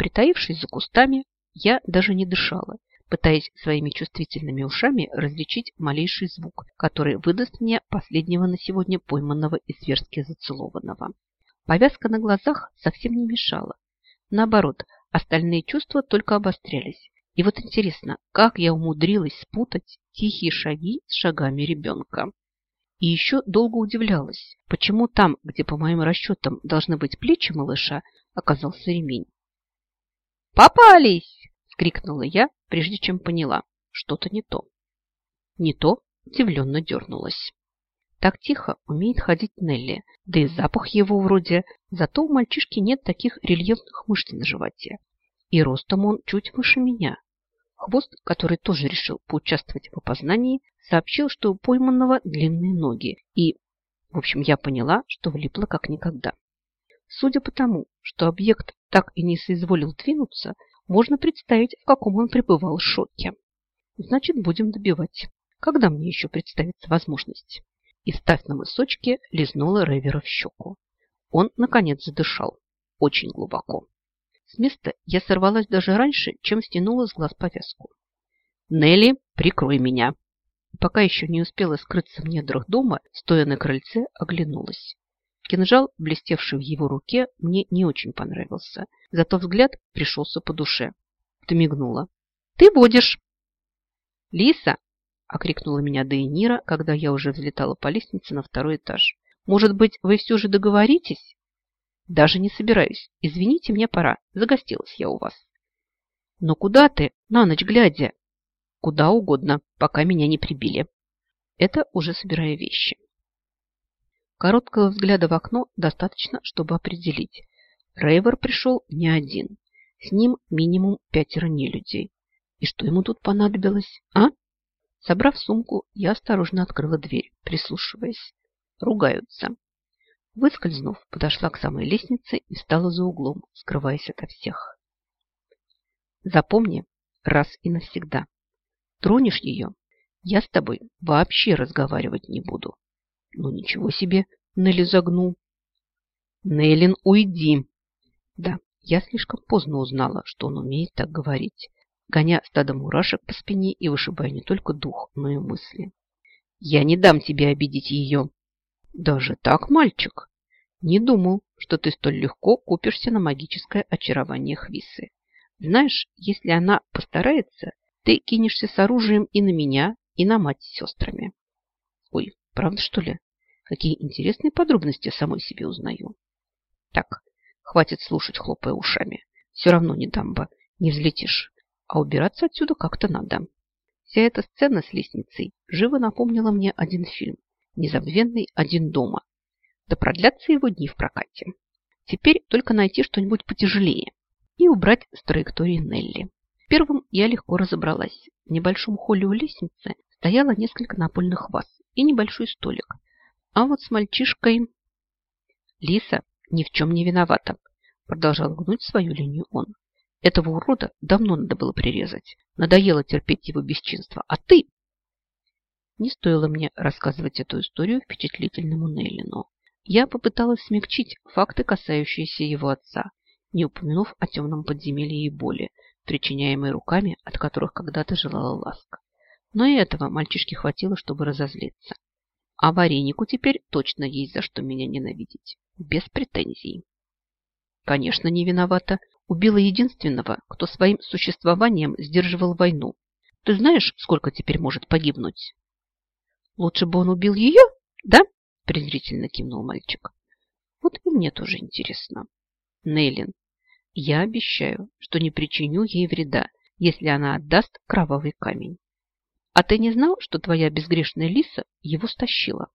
Притаившись за кустами, я даже не дышала, пытаясь своими чувствительными ушами различить малейший звук, который выдаст мне последнего на сегодня пойманного и зверски зацелованного. Повязка на глазах совсем не мешала. Наоборот, остальные чувства только обострялись. И вот интересно, как я умудрилась спутать тихие шаги с шагами ребенка. И еще долго удивлялась, почему там, где, по моим расчетам, должны быть плечи малыша, оказался ремень. «Попались!» – скрикнула я, прежде чем поняла, что-то не то. Не то удивленно дернулась. Так тихо умеет ходить Нелли, да и запах его вроде, зато у мальчишки нет таких рельефных мышц на животе. И ростом он чуть выше меня. Хвост, который тоже решил поучаствовать в опознании, сообщил, что у пойманного длинные ноги. И, в общем, я поняла, что влипла как никогда. Судя по тому, что объект так и не соизволил двинуться, можно представить, в каком он пребывал шоке. Значит, будем добивать. Когда мне еще представится возможность? И, став на мысочке, лизнула Ревера в щеку. Он, наконец, задышал. Очень глубоко. С места я сорвалась даже раньше, чем стянула с глаз повязку. «Нелли, прикрой меня!» Пока еще не успела скрыться в недрах дома, стоя на крыльце, оглянулась. Кинжал, блестевший в его руке, мне не очень понравился. Зато взгляд пришелся по душе. Ты мигнула. «Ты водишь!» «Лиса!» – окрикнула меня Дейнира, когда я уже взлетала по лестнице на второй этаж. «Может быть, вы все же договоритесь?» Даже не собираюсь. Извините, мне пора. Загостилась я у вас. Но куда ты, на ночь глядя? Куда угодно, пока меня не прибили. Это уже собирая вещи. Короткого взгляда в окно достаточно, чтобы определить. Рейвер пришел не один. С ним минимум пятеро нелюдей. И что ему тут понадобилось, а? Собрав сумку, я осторожно открыла дверь, прислушиваясь. Ругаются. Выскользнув, подошла к самой лестнице и встала за углом, скрываясь ото всех. Запомни раз и навсегда. Тронешь ее, я с тобой вообще разговаривать не буду. Ну ничего себе, Нелли загнул. Нейлин, уйди. Да, я слишком поздно узнала, что он умеет так говорить, гоня стадо мурашек по спине и вышибая не только дух, но и мысли. Я не дам тебе обидеть ее. Даже так, мальчик? Не думал, что ты столь легко купишься на магическое очарование Хвисы. Знаешь, если она постарается, ты кинешься с оружием и на меня, и на мать с сестрами. Ой, правда что ли? Какие интересные подробности самой себе узнаю. Так, хватит слушать, хлопая ушами. Все равно не дамба, не взлетишь. А убираться отсюда как-то надо. Вся эта сцена с лестницей живо напомнила мне один фильм незабвенный «Один дома». Да продлятся его дни в прокате. Теперь только найти что-нибудь потяжелее и убрать с траектории Нелли. Первым я легко разобралась. В небольшом холле у лестницы стояло несколько напольных ваз и небольшой столик. А вот с мальчишкой... Лиса ни в чем не виновата, продолжал гнуть свою линию он. Этого урода давно надо было прирезать. Надоело терпеть его бесчинство. А ты не стоило мне рассказывать эту историю впечатлительному Нейлину. Я попыталась смягчить факты, касающиеся его отца, не упомянув о темном подземелье и боли, причиняемой руками, от которых когда-то желала ласка. Но и этого мальчишке хватило, чтобы разозлиться. А варенику теперь точно есть за что меня ненавидеть. Без претензий. Конечно, не виновата. Убила единственного, кто своим существованием сдерживал войну. Ты знаешь, сколько теперь может погибнуть? Лучше бы он убил ее, да? Презрительно кивнул мальчик. Вот и мне тоже интересно. Нейлин, я обещаю, что не причиню ей вреда, если она отдаст кровавый камень. А ты не знал, что твоя безгрешная лиса его стащила?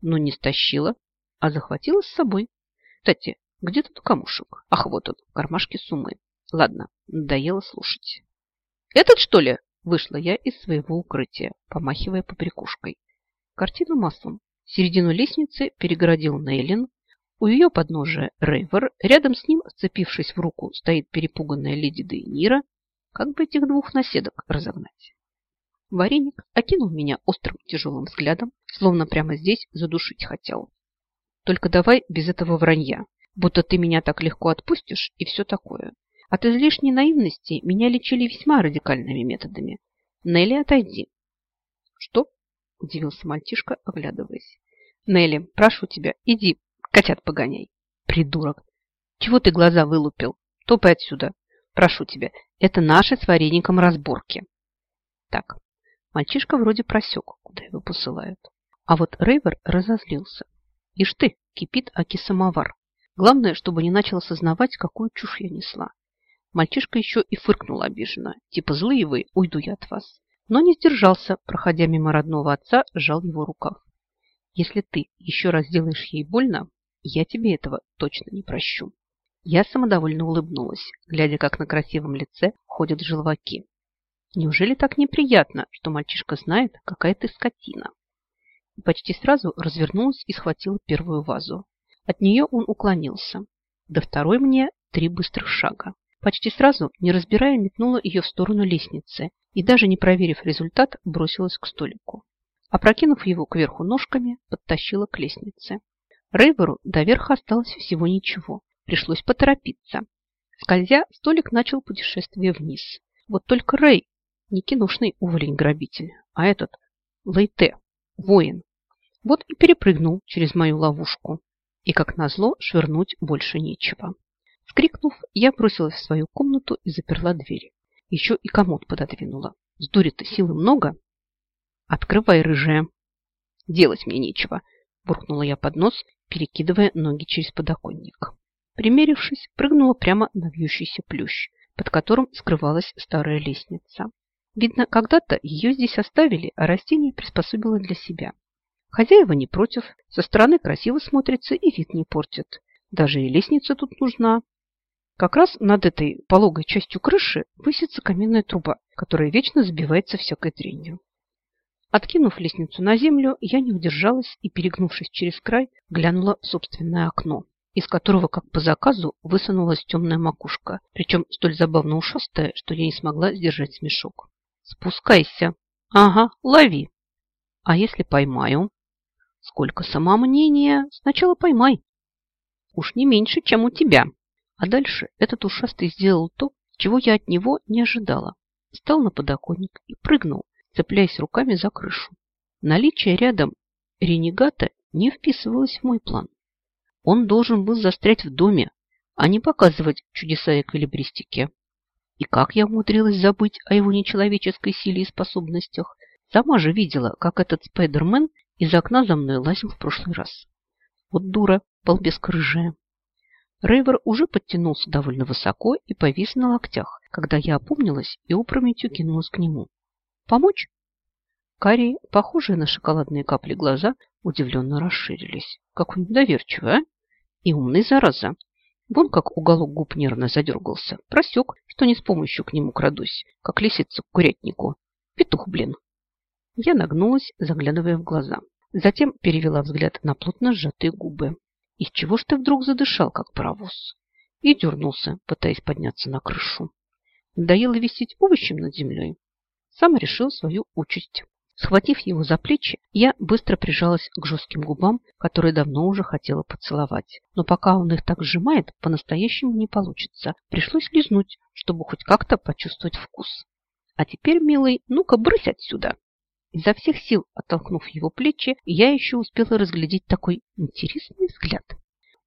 Ну, не стащила, а захватила с собой. Кстати, где тут камушек? Ах, вот он, в кармашке суммы. Ладно, надоело слушать. Этот, что ли? Вышла я из своего укрытия, помахивая побрякушкой. Картину маслом. Середину лестницы перегородил Нейлин. У ее подножия Рейвер. Рядом с ним, вцепившись в руку, стоит перепуганная леди Дейнира. Как бы этих двух наседок разогнать? Вареник окинул меня острым тяжелым взглядом, словно прямо здесь задушить хотел. Только давай без этого вранья, будто ты меня так легко отпустишь и все такое. От излишней наивности меня лечили весьма радикальными методами. Нелли, отойди. Что? Удивился мальчишка, оглядываясь. Нелли, прошу тебя, иди, котят погоняй. Придурок. Чего ты глаза вылупил? Топай отсюда. Прошу тебя, это наши с вареником разборки. Так, мальчишка вроде просек, куда его посылают. А вот Рейвер разозлился. Ишь ты, кипит аки самовар. Главное, чтобы не начал осознавать, какую чушь я несла. Мальчишка еще и фыркнул обиженно. Типа, злые вы, уйду я от вас. Но не сдержался, проходя мимо родного отца, сжал его рукав. Если ты еще раз сделаешь ей больно, я тебе этого точно не прощу. Я самодовольно улыбнулась, глядя, как на красивом лице ходят желваки. Неужели так неприятно, что мальчишка знает, какая ты скотина? И почти сразу развернулась и схватила первую вазу. От нее он уклонился. До второй мне три быстрых шага. Почти сразу, не разбирая, метнула ее в сторону лестницы и, даже не проверив результат, бросилась к столику. Опрокинув его кверху ножками, подтащила к лестнице. Рейверу до верха осталось всего ничего. Пришлось поторопиться. Скользя, столик начал путешествие вниз. Вот только Рей, не кинушный уволень-грабитель, а этот Лейте, воин. Вот и перепрыгнул через мою ловушку. И, как назло, швырнуть больше нечего. Скрикнув, я бросилась в свою комнату и заперла дверь. Еще и комод пододвинула. С дури-то силы много. Открывай, рыжая. Делать мне нечего, буркнула я под нос, перекидывая ноги через подоконник. Примерившись, прыгнула прямо на вьющийся плющ, под которым скрывалась старая лестница. Видно, когда-то ее здесь оставили, а растение приспособило для себя. Хозяева не против, со стороны красиво смотрится и вид не портит. Даже и лестница тут нужна. Как раз над этой пологой частью крыши высится каменная труба, которая вечно забивается всякой дрянью. Откинув лестницу на землю, я не удержалась и, перегнувшись через край, глянула в собственное окно, из которого, как по заказу, высунулась темная макушка, причем столь забавно ушастая, что я не смогла сдержать смешок. «Спускайся!» «Ага, лови!» «А если поймаю?» «Сколько самомнения! Сначала поймай!» «Уж не меньше, чем у тебя!» А дальше этот ушастый сделал то, чего я от него не ожидала. Встал на подоконник и прыгнул, цепляясь руками за крышу. Наличие рядом ренегата не вписывалось в мой план. Он должен был застрять в доме, а не показывать чудеса эквилибристики. И как я умудрилась забыть о его нечеловеческой силе и способностях? Сама же видела, как этот спайдермен из окна за мной лазил в прошлый раз. Вот дура, балбеска рыжая. Рейвер уже подтянулся довольно высоко и повис на локтях, когда я опомнилась и опрометью кинулась к нему. Помочь? Карие, похожие на шоколадные капли глаза, удивленно расширились. Как он недоверчивый, а? И умный, зараза. Вон как уголок губ нервно задергался. Просек, что не с помощью к нему крадусь, как лисица к курятнику. Петух, блин. Я нагнулась, заглядывая в глаза. Затем перевела взгляд на плотно сжатые губы. Из чего ж ты вдруг задышал, как паровоз? И дернулся, пытаясь подняться на крышу. Надоело висеть овощем над землей сам решил свою участь. Схватив его за плечи, я быстро прижалась к жестким губам, которые давно уже хотела поцеловать. Но пока он их так сжимает, по-настоящему не получится. Пришлось лизнуть, чтобы хоть как-то почувствовать вкус. А теперь, милый, ну-ка брысь отсюда. Изо всех сил оттолкнув его плечи, я еще успела разглядеть такой интересный взгляд.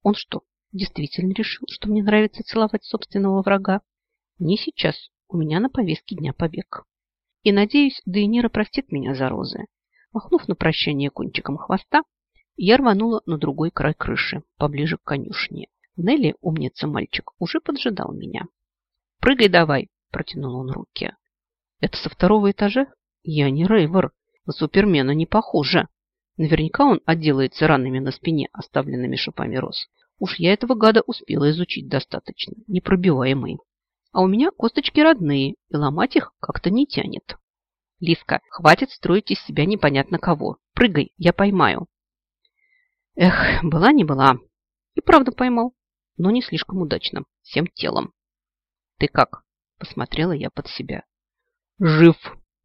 Он что, действительно решил, что мне нравится целовать собственного врага? Не сейчас. У меня на повестке дня побег. И, надеюсь, Дейнира простит меня за розы. Махнув на прощание кончиком хвоста, я рванула на другой край крыши, поближе к конюшне. Нелли, умница мальчик, уже поджидал меня. «Прыгай давай!» – протянул он руки. «Это со второго этажа? Я не Рейвор. На Супермена не похоже. Наверняка он отделается ранами на спине, оставленными шипами роз. Уж я этого гада успела изучить достаточно. Непробиваемый. А у меня косточки родные, и ломать их как-то не тянет. Лиска, хватит строить из себя непонятно кого. Прыгай, я поймаю. Эх, была не была. И правда поймал, но не слишком удачно, всем телом. Ты как? Посмотрела я под себя. Жив,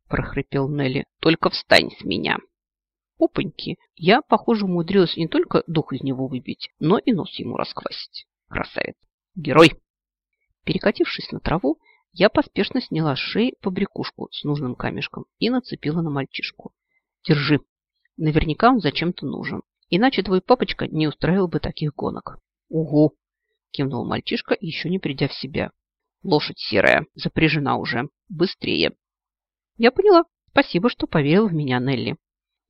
прохрипел Нелли. Только встань с меня. Опаньки, я, похоже, умудрилась не только дух из него выбить, но и нос ему расквасить. Красавец. Герой. Перекатившись на траву, я поспешно сняла с шеи побрякушку с нужным камешком и нацепила на мальчишку. Держи. Наверняка он зачем-то нужен. Иначе твой папочка не устраивал бы таких гонок. Угу, кивнул мальчишка, еще не придя в себя. Лошадь серая, запряжена уже. Быстрее. Я поняла. Спасибо, что поверил в меня, Нелли.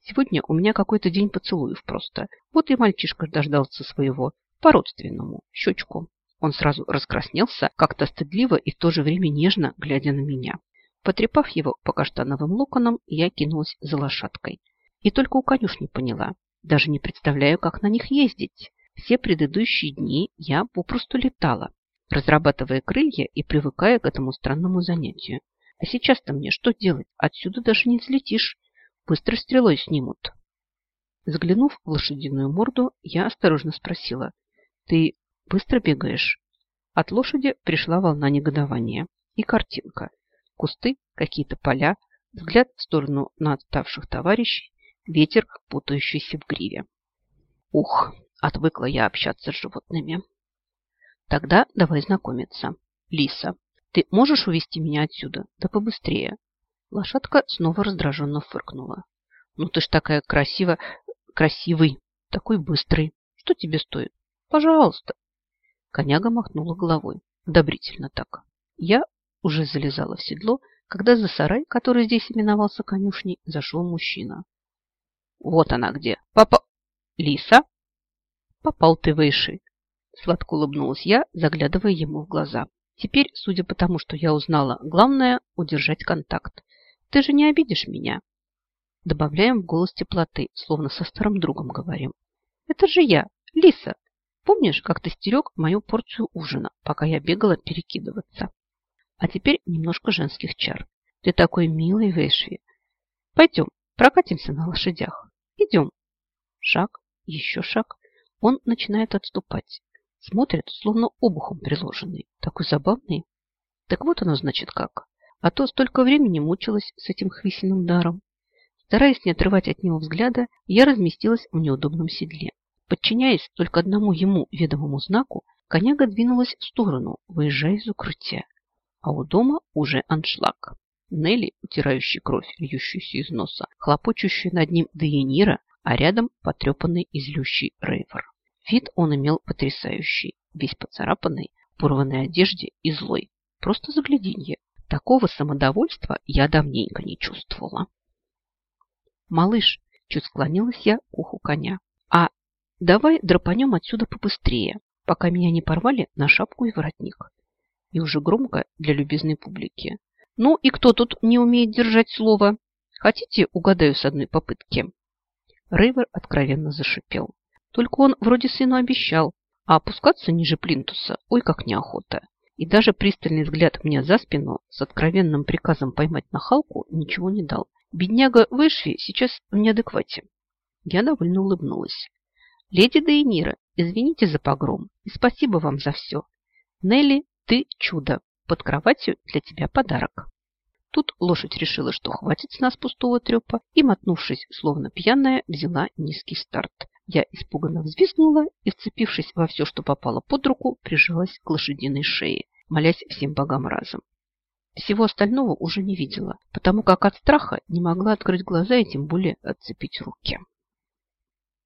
Сегодня у меня какой-то день поцелуев просто. Вот и мальчишка дождался своего. По-родственному. Щечку. Он сразу раскраснелся, как-то стыдливо и в то же время нежно, глядя на меня. Потрепав его по каштановым локонам, я кинулась за лошадкой. И только у конюшни поняла. Даже не представляю, как на них ездить. Все предыдущие дни я попросту летала, разрабатывая крылья и привыкая к этому странному занятию. А сейчас-то мне что делать? Отсюда даже не взлетишь. Быстро стрелой снимут. Заглянув в лошадиную морду, я осторожно спросила. Ты быстро бегаешь? От лошади пришла волна негодования. И картинка. Кусты, какие-то поля, взгляд в сторону на отставших товарищей, ветер, путающийся в гриве. Ух, отвыкла я общаться с животными. Тогда давай знакомиться. Лиса, ты можешь увести меня отсюда? Да побыстрее. Лошадка снова раздраженно фыркнула. Ну ты ж такая красивая, красивый, такой быстрый. Что тебе стоит? Пожалуйста. Коняга махнула головой. Одобрительно так. Я уже залезала в седло, когда за сарай, который здесь именовался конюшней, зашел мужчина. Вот она где. Папа... Лиса? Попал ты выше. Сладко улыбнулась я, заглядывая ему в глаза. Теперь, судя по тому, что я узнала, главное – удержать контакт. Ты же не обидишь меня? Добавляем в голос теплоты, словно со старым другом говорим. Это же я, Лиса. Помнишь, как ты стерег мою порцию ужина, пока я бегала перекидываться? А теперь немножко женских чар. Ты такой милый, Вэшви. Пойдем, прокатимся на лошадях. Идем. Шаг, еще шаг. Он начинает отступать. Смотрит, словно обухом приложенный. Такой забавный. Так вот оно, значит, как. А то столько времени мучилась с этим хвисиным даром. Стараясь не отрывать от него взгляда, я разместилась в неудобном седле. Подчиняясь только одному ему ведомому знаку, коняга двинулась в сторону, выезжая из укрытия а у дома уже аншлаг. Нелли, утирающий кровь, льющуюся из носа, хлопочущая над ним Дейенира, а рядом потрепанный и злющий Рейвер. Вид он имел потрясающий, весь поцарапанный, порванной одежде и злой. Просто загляденье. Такого самодовольства я давненько не чувствовала. «Малыш», — чуть склонилась я к уху коня, «а давай драпанем отсюда побыстрее, пока меня не порвали на шапку и воротник и уже громко для любезной публики. Ну и кто тут не умеет держать слово? Хотите, угадаю с одной попытки? Рейвер откровенно зашипел. Только он вроде сыну обещал, а опускаться ниже плинтуса, ой, как неохота. И даже пристальный взгляд мне за спину с откровенным приказом поймать нахалку ничего не дал. Бедняга Вэшви сейчас в неадеквате. Я довольно улыбнулась. Леди Дейнира, извините за погром и спасибо вам за все. Нелли ты чудо. Под кроватью для тебя подарок. Тут лошадь решила, что хватит с нас пустого трепа, и, мотнувшись, словно пьяная, взяла низкий старт. Я испуганно взвизгнула и, вцепившись во все, что попало под руку, прижалась к лошадиной шее, молясь всем богам разом. Всего остального уже не видела, потому как от страха не могла открыть глаза и тем более отцепить руки.